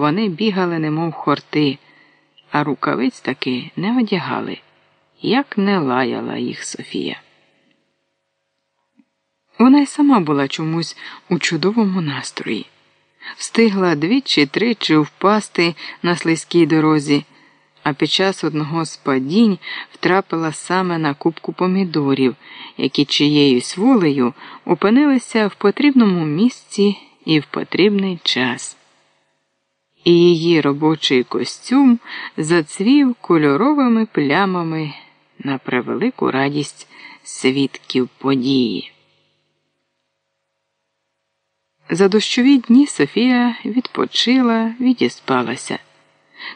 вони бігали, немов хорти, а рукавиць таки не одягали, як не лаяла їх Софія. Вона й сама була чомусь у чудовому настрої, встигла двічі тричі впасти на слизькій дорозі, а під час одного з падінь втрапила саме на кубку помідорів, які чиєюсь волею опинилися в потрібному місці і в потрібний час. І її робочий костюм зацвів кольоровими плямами на превелику радість свідків події. За дощові дні Софія відпочила, відіспалася.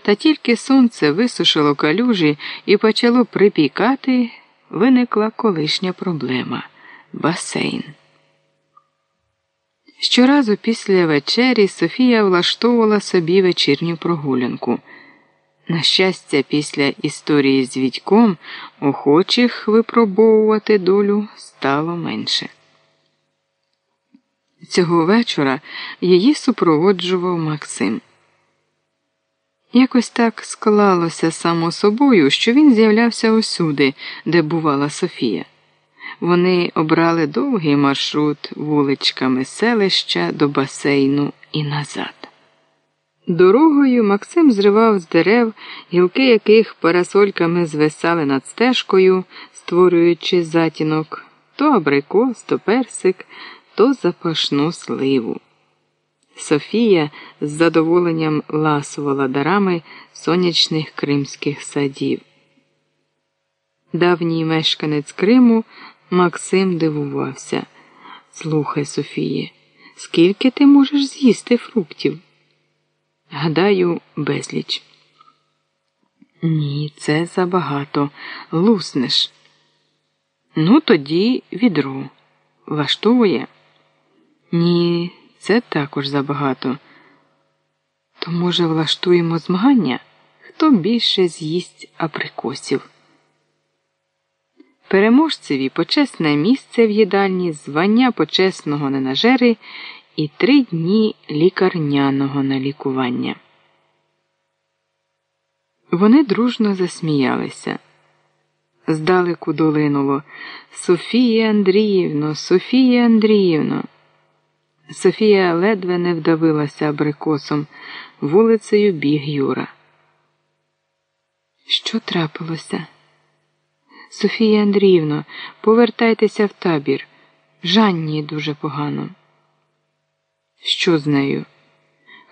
Та тільки сонце висушило калюжі і почало припікати, виникла колишня проблема басейн. Щоразу після вечері Софія влаштовувала собі вечірню прогулянку. На щастя, після історії з Відьком охочих випробовувати долю стало менше. Цього вечора її супроводжував Максим. Якось так склалося само собою, що він з'являвся усюди, де бувала Софія. Вони обрали довгий маршрут вуличками селища до басейну і назад. Дорогою Максим зривав з дерев, гілки яких парасольками звисали над стежкою, створюючи затінок то абрикос, то персик, то запашну сливу. Софія з задоволенням ласувала дарами сонячних кримських садів. Давній мешканець Криму Максим дивувався. Слухай, Софіє, скільки ти можеш з'їсти фруктів? Гадаю, безліч. Ні, це забагато. Луснеш. Ну, тоді відро. Влаштовує? Ні, це також забагато. То, може, влаштуємо змагання? Хто більше з'їсть априкосів? Переможцеві почесне місце в їдальні, звання почесного ненажери і три дні лікарняного на лікування. Вони дружно засміялися. Здалеку долинуло Софія Андріївно, Софія Андріївно. Софія ледве не вдавилася абрикосом, вулицею біг Юра. Що трапилося? Софія Андріївно, повертайтеся в табір. Жанні дуже погано. Що з нею?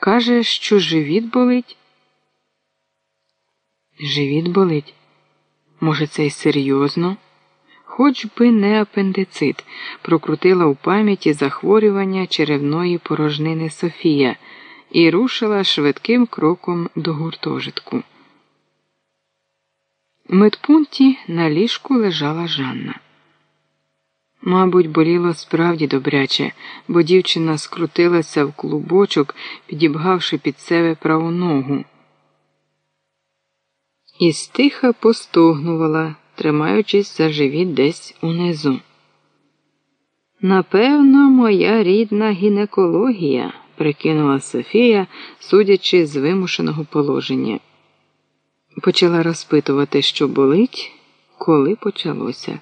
Каже, що живіт болить. Живіт болить. Може, це й серйозно? Хоч би не апендицит, прокрутила у пам'яті захворювання черевної порожнини Софія і рушила швидким кроком до гуртожитку. Медпункті на ліжку лежала Жанна. Мабуть, боліло справді добряче, бо дівчина скрутилася в клубочок, підібгавши під себе праву ногу. І стиха постогнувала, тримаючись за живіт десь унизу. Напевно, моя рідна гінекологія, прикинула Софія, судячи з вимушеного положення. Почала розпитувати, що болить, коли почалося.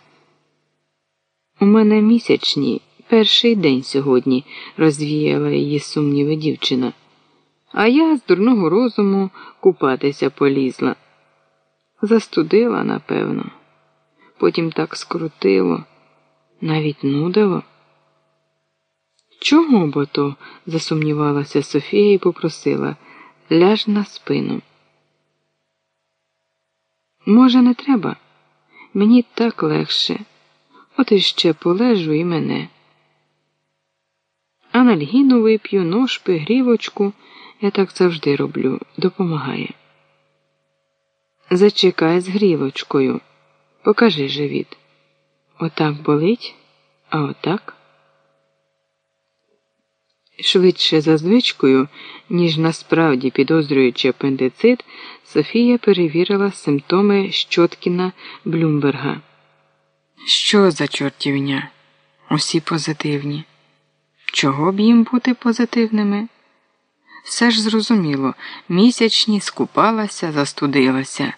У мене місячні, перший день сьогодні, розвіяла її сумніви дівчина. А я з дурного розуму купатися полізла. Застудила, напевно, потім так скрутило, навіть нудило. Чого бо то? засумнівалася Софія і попросила ляж на спину. Може, не треба? Мені так легше. От іще полежу і мене. Анальгіну вип'ю, ножпи, грівочку. Я так завжди роблю, допомагає. Зачекай з грілочкою. Покажи живіт. Отак болить, а отак. Швидше за звичкою, ніж насправді підозрюючи апендицит, Софія перевірила симптоми Щоткіна Блюмберга. Що за чортівня? Усі позитивні. Чого б їм бути позитивними? Все ж зрозуміло, місячні скупалася, застудилася.